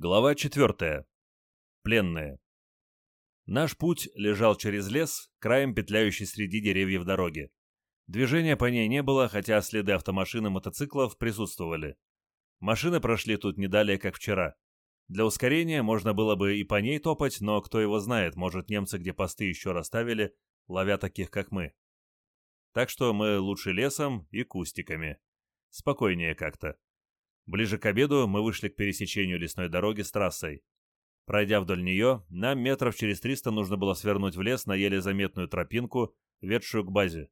Глава 4. Пленные. Наш путь лежал через лес, краем петляющий среди деревьев дороги. Движения по ней не было, хотя следы автомашин и мотоциклов присутствовали. Машины прошли тут не далее, как вчера. Для ускорения можно было бы и по ней топать, но кто его знает, может немцы где посты еще расставили, ловя таких, как мы. Так что мы лучше лесом и кустиками. Спокойнее как-то. Ближе к обеду мы вышли к пересечению лесной дороги с трассой. Пройдя вдоль нее, нам метров через триста нужно было свернуть в лес на еле заметную тропинку, ведшую к базе.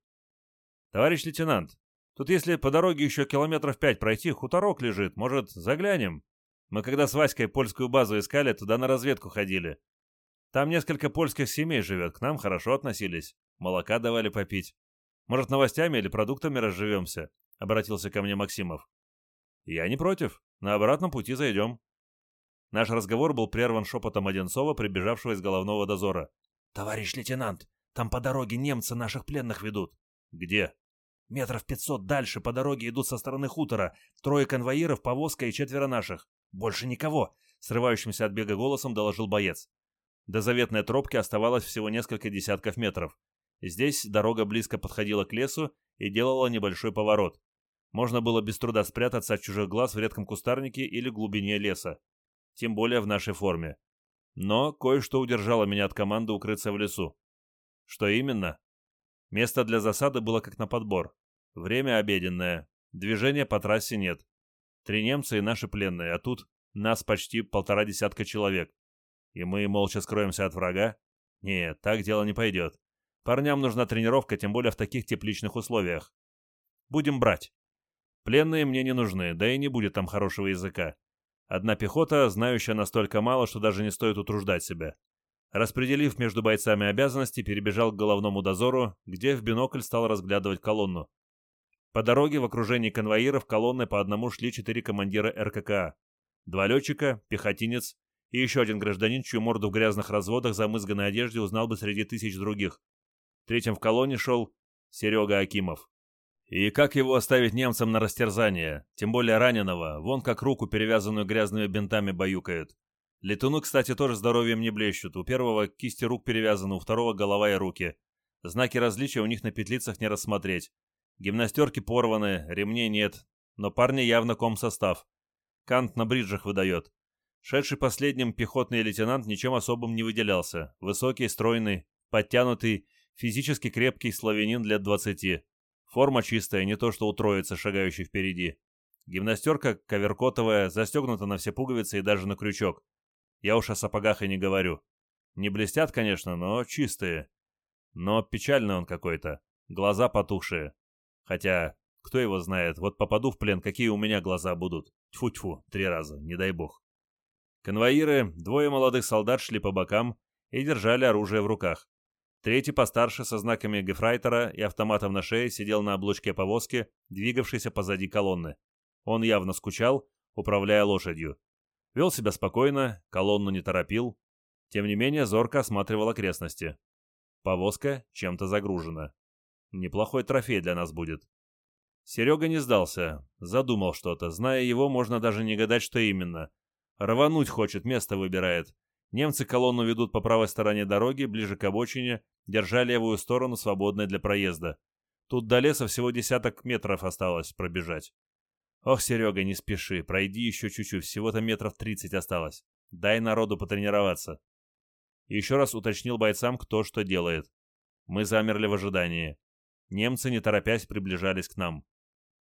«Товарищ лейтенант, тут если по дороге еще километров пять пройти, хуторок лежит, может, заглянем? Мы когда с Васькой польскую базу искали, туда на разведку ходили. Там несколько польских семей живет, к нам хорошо относились, молока давали попить. Может, новостями или продуктами разживемся?» — обратился ко мне Максимов. «Я не против. На обратном пути зайдем». Наш разговор был прерван шепотом Одинцова, прибежавшего из головного дозора. «Товарищ лейтенант, там по дороге немцы наших пленных ведут». «Где?» «Метров пятьсот дальше по дороге идут со стороны хутора. Трое конвоиров, повозка и четверо наших. Больше никого», — срывающимся от бега голосом доложил боец. До заветной тропки оставалось всего несколько десятков метров. Здесь дорога близко подходила к лесу и делала небольшой поворот можно было без труда спрятаться от чужих глаз в редком кустарнике или глубине леса. Тем более в нашей форме. Но кое-что удержало меня от команды укрыться в лесу. Что именно? Место для засады было как на подбор. Время обеденное. Движения по трассе нет. Три немца и наши пленные, а тут нас почти полтора десятка человек. И мы молча скроемся от врага? Нет, так дело не пойдет. Парням нужна тренировка, тем более в таких тепличных условиях. Будем брать. Пленные мне не нужны, да и не будет там хорошего языка. Одна пехота, знающая настолько мало, что даже не стоит утруждать себя. Распределив между бойцами обязанности, перебежал к головному дозору, где в бинокль стал разглядывать колонну. По дороге в окружении конвоиров колонны по одному шли четыре командира РККА. Два летчика, пехотинец и еще один гражданин, чью морду в грязных разводах замызганной одежде узнал бы среди тысяч других. Третьим в колонне шел Серега Акимов. И как его оставить немцам на растерзание, тем более раненого, вон как руку, перевязанную грязными бинтами, баюкают. Летуны, кстати, тоже здоровьем не блещут. У первого кисти рук перевязаны, у второго голова и руки. Знаки различия у них на петлицах не рассмотреть. Гимнастерки порваны, ремней нет, но парни явно комсостав. Кант на бриджах выдает. Шедший последним пехотный лейтенант ничем особым не выделялся. Высокий, стройный, подтянутый, физически крепкий славянин лет двадцати. Форма чистая, не то что у троицы, шагающей впереди. Гимнастерка коверкотовая, застегнута на все пуговицы и даже на крючок. Я уж о сапогах и не говорю. Не блестят, конечно, но чистые. Но печальный он какой-то. Глаза потухшие. Хотя, кто его знает, вот попаду в плен, какие у меня глаза будут. Тьфу-тьфу, три раза, не дай бог. Конвоиры, двое молодых солдат шли по бокам и держали оружие в руках. Третий постарше, со знаками гефрайтера и автоматом на шее, сидел на облучке повозки, двигавшейся позади колонны. Он явно скучал, управляя лошадью. Вел себя спокойно, колонну не торопил. Тем не менее, зорко осматривал окрестности. Повозка чем-то загружена. Неплохой трофей для нас будет. Серега не сдался, задумал что-то. Зная его, можно даже не гадать, что именно. Рвануть хочет, место выбирает. Немцы колонну ведут по правой стороне дороги, ближе к обочине, держа левую сторону свободной для проезда. Тут до леса всего десяток метров осталось пробежать. Ох, Серега, не спеши, пройди еще чуть-чуть, всего-то метров тридцать осталось. Дай народу потренироваться. Еще раз уточнил бойцам, кто что делает. Мы замерли в ожидании. Немцы, не торопясь, приближались к нам.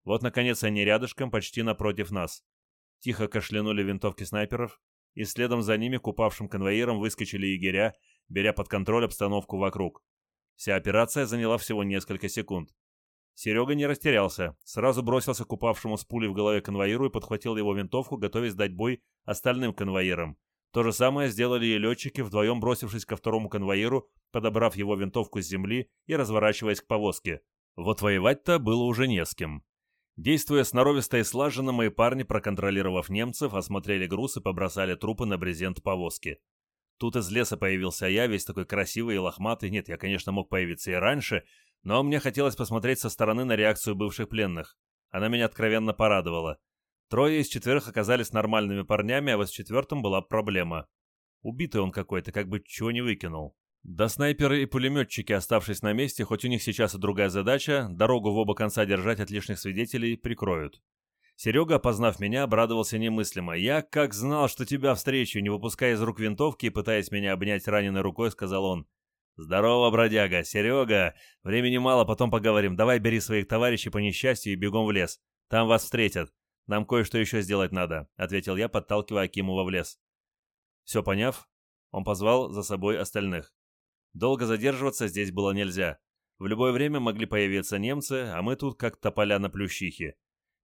Вот, наконец, они рядышком, почти напротив нас. Тихо кашлянули винтовки снайперов, и следом за ними к упавшим конвоирам выскочили егеря, беря под контроль обстановку вокруг. Вся операция заняла всего несколько секунд. Серега не растерялся, сразу бросился к упавшему с пулей в голове конвоиру и подхватил его винтовку, готовясь дать бой остальным конвоирам. То же самое сделали и летчики, вдвоем бросившись ко второму конвоиру, подобрав его винтовку с земли и разворачиваясь к повозке. Вот воевать-то было уже не с кем. Действуя сноровисто и слаженно, мои парни, проконтролировав немцев, осмотрели груз и побросали трупы на брезент повозки. Тут из леса появился я, весь такой красивый и лохматый. Нет, я, конечно, мог появиться и раньше, но мне хотелось посмотреть со стороны на реакцию бывших пленных. Она меня откровенно порадовала. Трое из четверых оказались нормальными парнями, а вот с четвертым была проблема. Убитый он какой-то, как бы чего не выкинул. Да снайперы и пулеметчики, оставшись на месте, хоть у них сейчас и другая задача, дорогу в оба конца держать от лишних свидетелей, прикроют. Серега, опознав меня, обрадовался немыслимо. «Я как знал, что тебя встречу!» Не выпуская из рук винтовки и пытаясь меня обнять раненой рукой, сказал он. «Здорово, бродяга! Серега! Времени мало, потом поговорим. Давай бери своих товарищей по несчастью и бегом в лес. Там вас встретят. Нам кое-что еще сделать надо», — ответил я, подталкивая Акимова в лес. Все поняв, он позвал за собой остальных. Долго задерживаться здесь было нельзя. В любое время могли появиться немцы, а мы тут как тополя на плющихе.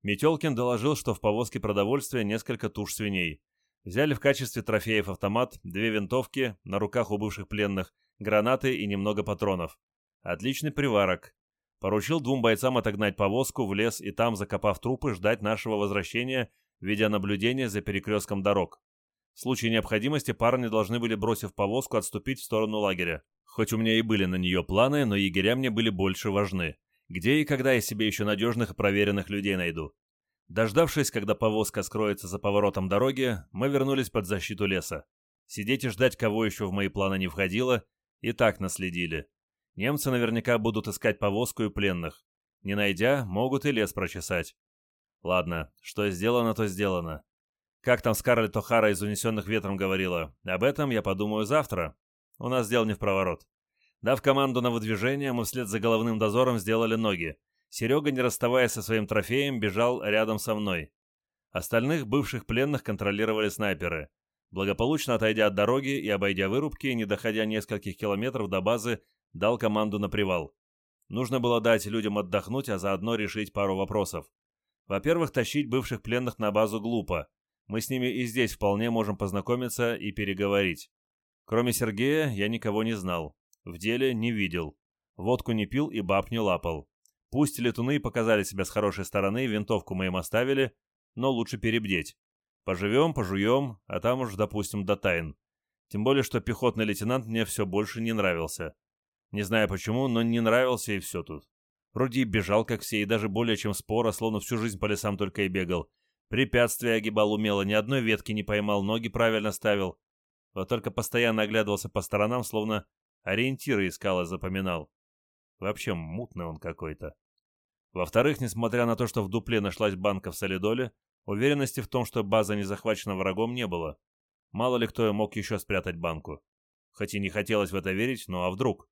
Метелкин доложил, что в повозке продовольствия несколько туш свиней. Взяли в качестве трофеев автомат, две винтовки, на руках у бывших пленных, гранаты и немного патронов. Отличный приварок. Поручил двум бойцам отогнать повозку в лес и там, закопав трупы, ждать нашего возвращения, ведя наблюдение за перекрестком дорог. В случае необходимости парни должны были, бросив повозку, отступить в сторону лагеря. Хоть у меня и были на нее планы, но егеря мне были больше важны. Где и когда я себе еще надежных и проверенных людей найду? Дождавшись, когда повозка скроется за поворотом дороги, мы вернулись под защиту леса. Сидеть и ждать, кого еще в мои планы не входило, и так наследили. Немцы наверняка будут искать повозку и пленных. Не найдя, могут и лес прочесать. Ладно, что сделано, то сделано. Как там Скарлетт О'Хара из «Унесенных ветром» говорила, об этом я подумаю завтра. У нас дел не в проворот. Дав команду на выдвижение, мы вслед за головным дозором сделали ноги. Серега, не расставаясь со своим трофеем, бежал рядом со мной. Остальных бывших пленных контролировали снайперы. Благополучно отойдя от дороги и обойдя вырубки, не доходя нескольких километров до базы, дал команду на привал. Нужно было дать людям отдохнуть, а заодно решить пару вопросов. Во-первых, тащить бывших пленных на базу глупо. Мы с ними и здесь вполне можем познакомиться и переговорить. Кроме Сергея, я никого не знал. В деле не видел. Водку не пил и баб не лапал. Пусть летуны показали себя с хорошей стороны, винтовку мы им оставили, но лучше перебдеть. Поживем, пожуем, а там уж, допустим, до тайн. Тем более, что пехотный лейтенант мне все больше не нравился. Не знаю почему, но не нравился и все тут. Вроде и бежал, как все, и даже более чем споро, словно всю жизнь по лесам только и бегал. Препятствия огибал умело, ни одной ветки не поймал, ноги правильно ставил. Вот только постоянно оглядывался по сторонам, словно ориентиры искал и запоминал. Вообще мутный он какой-то. Во-вторых, несмотря на то, что в дупле нашлась банка в солидоле, уверенности в том, что база не захвачена врагом, не было. Мало ли кто мог еще спрятать банку. Хоть и не хотелось в это верить, но а вдруг?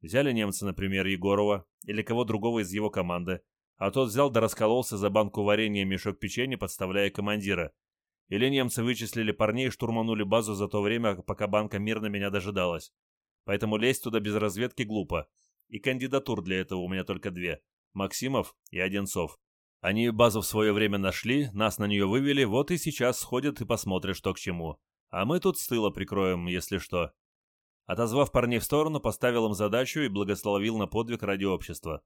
Взяли немцы, например, Егорова или кого другого из его команды, а тот взял да раскололся за банку варенья мешок печенья, подставляя командира. Или немцы вычислили парней и штурманули базу за то время, пока банка мирно меня дожидалась. Поэтому лезть туда без разведки глупо. И кандидатур для этого у меня только две – Максимов и Одинцов. Они базу в свое время нашли, нас на нее вывели, вот и сейчас сходят и посмотрят, что к чему. А мы тут с тыла прикроем, если что. Отозвав парней в сторону, поставил им задачу и благословил на подвиг ради общества.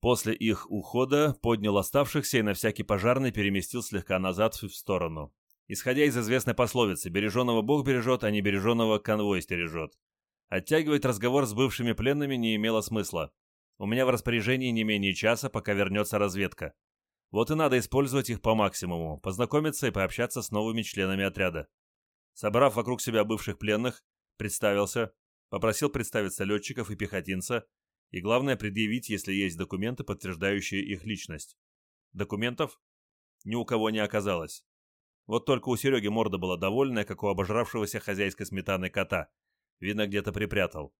После их ухода поднял оставшихся и на всякий пожарный переместил слегка назад в сторону. Исходя из известной пословицы «береженого Бог бережет, а не береженого конвой стережет». Оттягивать разговор с бывшими пленными не имело смысла. У меня в распоряжении не менее часа, пока вернется разведка. Вот и надо использовать их по максимуму, познакомиться и пообщаться с новыми членами отряда. Собрав вокруг себя бывших пленных, представился, попросил представиться летчиков и пехотинца, и главное предъявить, если есть документы, подтверждающие их личность. Документов ни у кого не оказалось. Вот только у Сереги морда была довольная, как у обожравшегося хозяйской сметаны кота. Видно, где-то припрятал.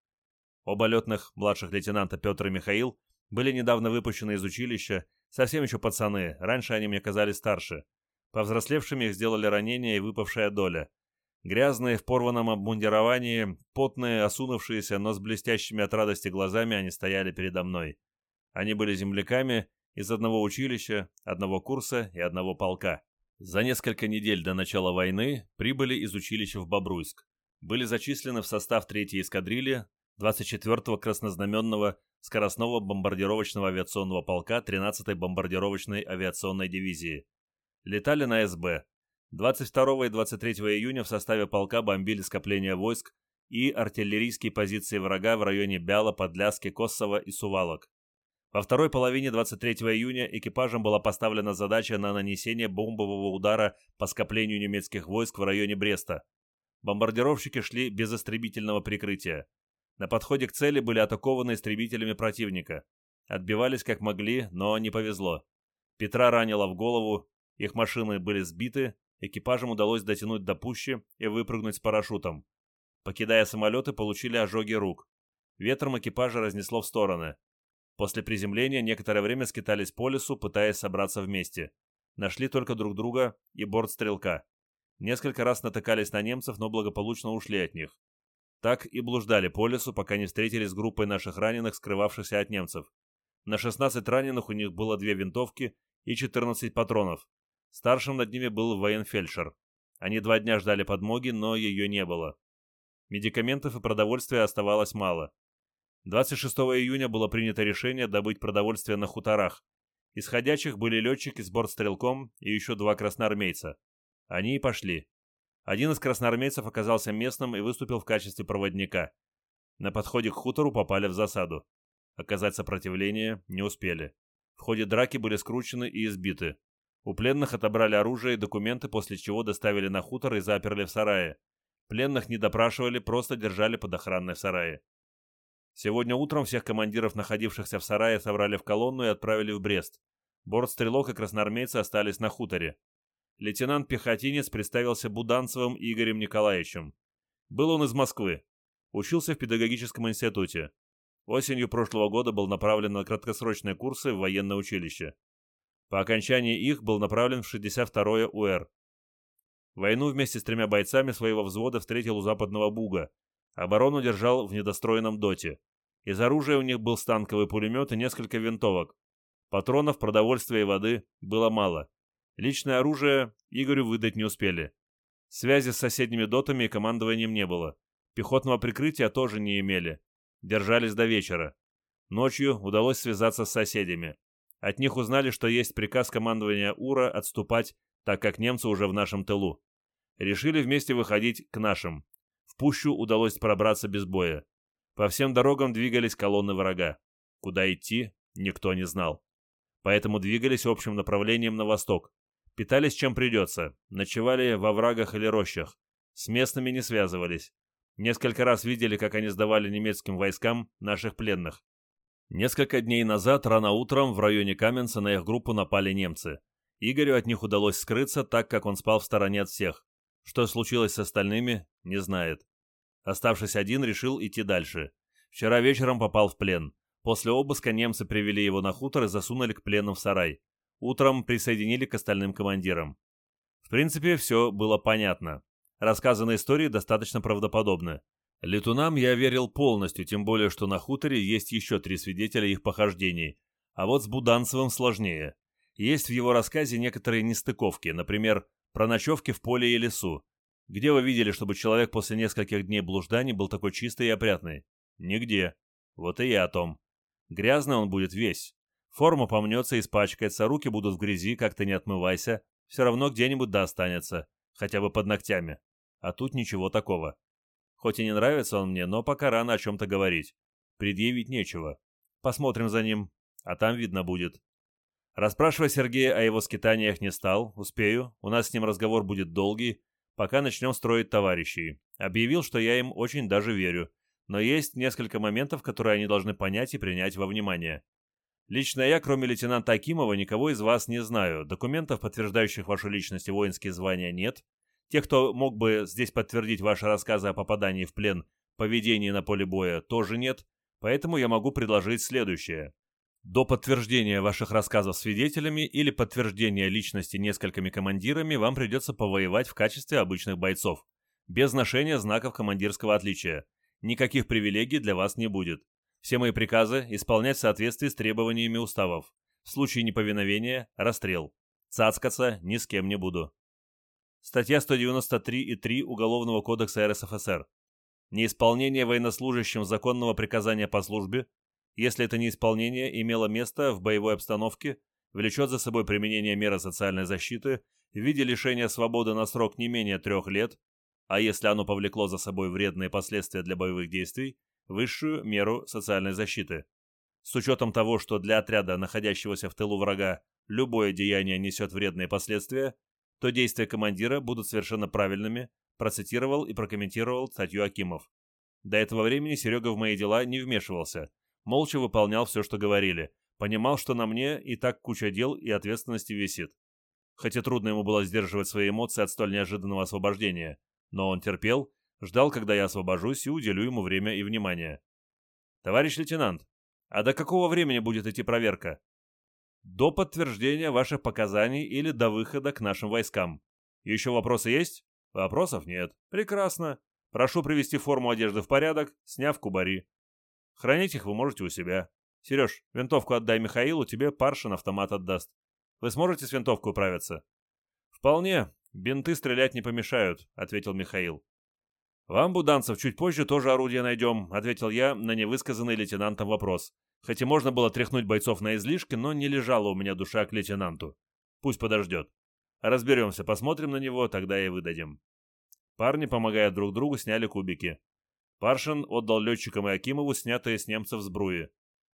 Оба летных младших лейтенанта Петр и Михаил были недавно выпущены из училища, совсем еще пацаны, раньше они мне казались старше. Повзрослевшими их сделали ранения и выпавшая доля. Грязные, в порванном обмундировании, потные, осунувшиеся, но с блестящими от радости глазами они стояли передо мной. Они были земляками из одного училища, одного курса и одного полка. За несколько недель до начала войны прибыли из училища в Бобруйск. Были зачислены в состав 3-й эскадрильи 24-го краснознаменного скоростного бомбардировочного авиационного полка 13-й бомбардировочной авиационной дивизии. Летали на СБ. 22 и 23 июня в составе полка бомбили скопления войск и артиллерийские позиции врага в районе Бяла, Подляски, Коссово и Сувалок. Во второй половине 23 июня экипажем была поставлена задача на нанесение бомбового удара по скоплению немецких войск в районе Бреста. Бомбардировщики шли без истребительного прикрытия. На подходе к цели были атакованы истребителями противника. Отбивались как могли, но не повезло. Петра ранило в голову, их машины были сбиты, экипажам удалось дотянуть до пущи и выпрыгнуть с парашютом. Покидая самолеты, получили ожоги рук. Ветром экипажа разнесло в стороны. После приземления некоторое время скитались по лесу, пытаясь собраться вместе. Нашли только друг друга и борт стрелка. Несколько раз натыкались на немцев, но благополучно ушли от них. Так и блуждали по лесу, пока не встретились с группой наших раненых, скрывавшихся от немцев. На 16 раненых у них было две винтовки и 14 патронов. Старшим над ними был военфельдшер. Они два дня ждали подмоги, но ее не было. Медикаментов и продовольствия оставалось мало. 26 июня было принято решение добыть продовольствие на хуторах. Исходящих были летчики с бортстрелком и еще два красноармейца. Они и пошли. Один из красноармейцев оказался местным и выступил в качестве проводника. На подходе к хутору попали в засаду. Оказать сопротивление не успели. В ходе драки были скручены и избиты. У пленных отобрали оружие и документы, после чего доставили на хутор и заперли в сарае. Пленных не допрашивали, просто держали под охраной в сарае. Сегодня утром всех командиров, находившихся в сарае, собрали в колонну и отправили в Брест. Бортстрелок и красноармейцы остались на хуторе. Лейтенант-пехотинец представился Буданцевым Игорем Николаевичем. Был он из Москвы. Учился в педагогическом институте. Осенью прошлого года был направлен на краткосрочные курсы в военное училище. По окончании их был направлен в 62-е УР. Войну вместе с тремя бойцами своего взвода встретил у западного Буга, Оборону держал в недостроенном доте. Из оружия у них был станковый пулемет и несколько винтовок. Патронов, продовольствия и воды было мало. Личное оружие Игорю выдать не успели. Связи с соседними дотами и командованием не было. Пехотного прикрытия тоже не имели. Держались до вечера. Ночью удалось связаться с соседями. От них узнали, что есть приказ командования УРА отступать, так как немцы уже в нашем тылу. Решили вместе выходить к нашим пущу удалось пробраться без боя. По всем дорогам двигались колонны врага. Куда идти, никто не знал. Поэтому двигались общим направлением на восток. Питались чем придется, ночевали во врагах или рощах. С местными не связывались. Несколько раз видели, как они сдавали немецким войскам наших пленных. Несколько дней назад, рано утром, в районе Каменца на их группу напали немцы. Игорю от них удалось скрыться, так как он спал в стороне от всех. Что случилось с остальными, не знает. Оставшись один, решил идти дальше. Вчера вечером попал в плен. После обыска немцы привели его на хутор и засунули к плену в сарай. Утром присоединили к остальным командирам. В принципе, все было понятно. Рассказанные истории достаточно правдоподобны. Летунам я верил полностью, тем более, что на хуторе есть еще три свидетеля их похождений. А вот с Буданцевым сложнее. Есть в его рассказе некоторые нестыковки, например, про ночевки в поле и лесу. Где вы видели, чтобы человек после нескольких дней блужданий был такой чистый и опрятный? Нигде. Вот и я о том. Грязный он будет весь. Форма помнется испачкается, руки будут в грязи, как то не отмывайся. Все равно где-нибудь да останется. Хотя бы под ногтями. А тут ничего такого. Хоть и не нравится он мне, но пока рано о чем-то говорить. Предъявить нечего. Посмотрим за ним, а там видно будет. Расспрашивать Сергея о его скитаниях не стал, успею, у нас с ним разговор будет долгий, пока начнем строить товарищей. Объявил, что я им очень даже верю, но есть несколько моментов, которые они должны понять и принять во внимание. Лично я, кроме лейтенанта Акимова, никого из вас не знаю. Документов, подтверждающих вашу личность и воинские звания, нет. Тех, кто мог бы здесь подтвердить ваши рассказы о попадании в плен, поведении на поле боя, тоже нет. Поэтому я могу предложить следующее. До подтверждения ваших рассказов свидетелями или подтверждения личности несколькими командирами вам придется повоевать в качестве обычных бойцов, без ношения знаков командирского отличия. Никаких привилегий для вас не будет. Все мои приказы исполнять в соответствии с требованиями уставов. В случае неповиновения – расстрел. Цацкаться ни с кем не буду. Статья 193.3 Уголовного кодекса РСФСР. Неисполнение военнослужащим законного приказания по службе если это неисполнение имело место в боевой обстановке, влечет за собой применение меры социальной защиты в виде лишения свободы на срок не менее трех лет, а если оно повлекло за собой вредные последствия для боевых действий, высшую меру социальной защиты. С учетом того, что для отряда, находящегося в тылу врага, любое деяние несет вредные последствия, то действия командира будут совершенно правильными, процитировал и прокомментировал статью Акимов. До этого времени Серега в мои дела не вмешивался, молча выполнял все, что говорили, понимал, что на мне и так куча дел и ответственности висит. Хотя трудно ему было сдерживать свои эмоции от столь неожиданного освобождения, но он терпел, ждал, когда я освобожусь и уделю ему время и внимание. «Товарищ лейтенант, а до какого времени будет идти проверка?» «До подтверждения ваших показаний или до выхода к нашим войскам. Еще вопросы есть?» «Вопросов нет. Прекрасно. Прошу привести форму одежды в порядок, сняв кубари. Хранить их вы можете у себя. Сереж, винтовку отдай Михаилу, тебе Паршин автомат отдаст. Вы сможете с винтовкой управиться?» «Вполне. Бинты стрелять не помешают», — ответил Михаил. «Вам, Буданцев, чуть позже тоже орудие найдем», — ответил я на невысказанный лейтенантом вопрос. Хотя можно было тряхнуть бойцов на излишки, но не лежала у меня душа к лейтенанту. Пусть подождет. Разберемся, посмотрим на него, тогда и выдадим. Парни, помогая друг другу, сняли кубики. Паршин отдал летчикам и Акимову снятые с немцев сбруи.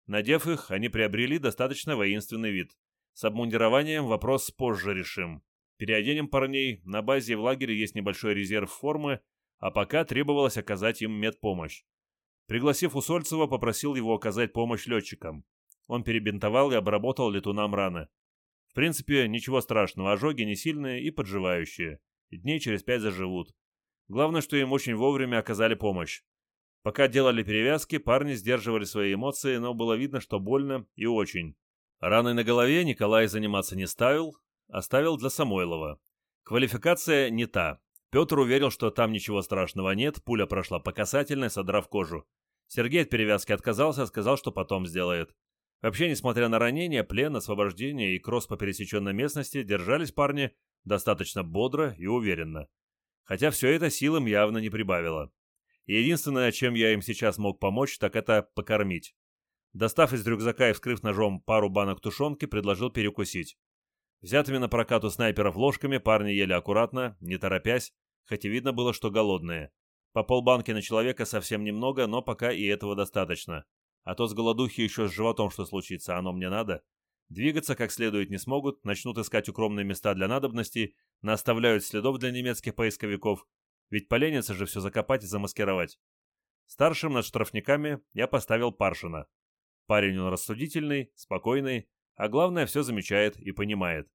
Надев их, они приобрели достаточно воинственный вид. С обмундированием вопрос позже решим. Переоденем парней, на базе в лагере есть небольшой резерв формы, а пока требовалось оказать им медпомощь. Пригласив Усольцева, попросил его оказать помощь летчикам. Он перебинтовал и обработал летунам раны. В принципе, ничего страшного, ожоги не сильные и подживающие. Дней через пять заживут. Главное, что им очень вовремя оказали помощь. Пока делали перевязки, парни сдерживали свои эмоции, но было видно, что больно и очень. Раны на голове Николай заниматься не ставил, оставил для Самойлова. Квалификация не та. Петр уверил, что там ничего страшного нет, пуля прошла по касательной, содрав кожу. Сергей от перевязки отказался, сказал, что потом сделает. Вообще, несмотря на ранения, плен, освобождение и кросс по пересеченной местности, держались парни достаточно бодро и уверенно. Хотя все это силам явно не прибавило. Единственное, чем я им сейчас мог помочь, так это покормить. Достав из рюкзака и вскрыв ножом пару банок тушенки, предложил перекусить. Взятыми на прокат у снайперов ложками парни ели аккуратно, не торопясь, хоть и видно было, что голодные. По полбанки на человека совсем немного, но пока и этого достаточно. А то с голодухи еще с животом что случится, оно мне надо. Двигаться как следует не смогут, начнут искать укромные места для надобностей, наставляют следов для немецких поисковиков, ведь поленится же все закопать и замаскировать. Старшим над штрафниками я поставил Паршина. Парень он рассудительный, спокойный, а главное, все замечает и понимает.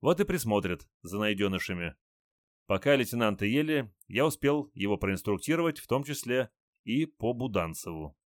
Вот и присмотрит за найденышами. Пока лейтенанты ели, я успел его проинструктировать, в том числе и по Буданцеву.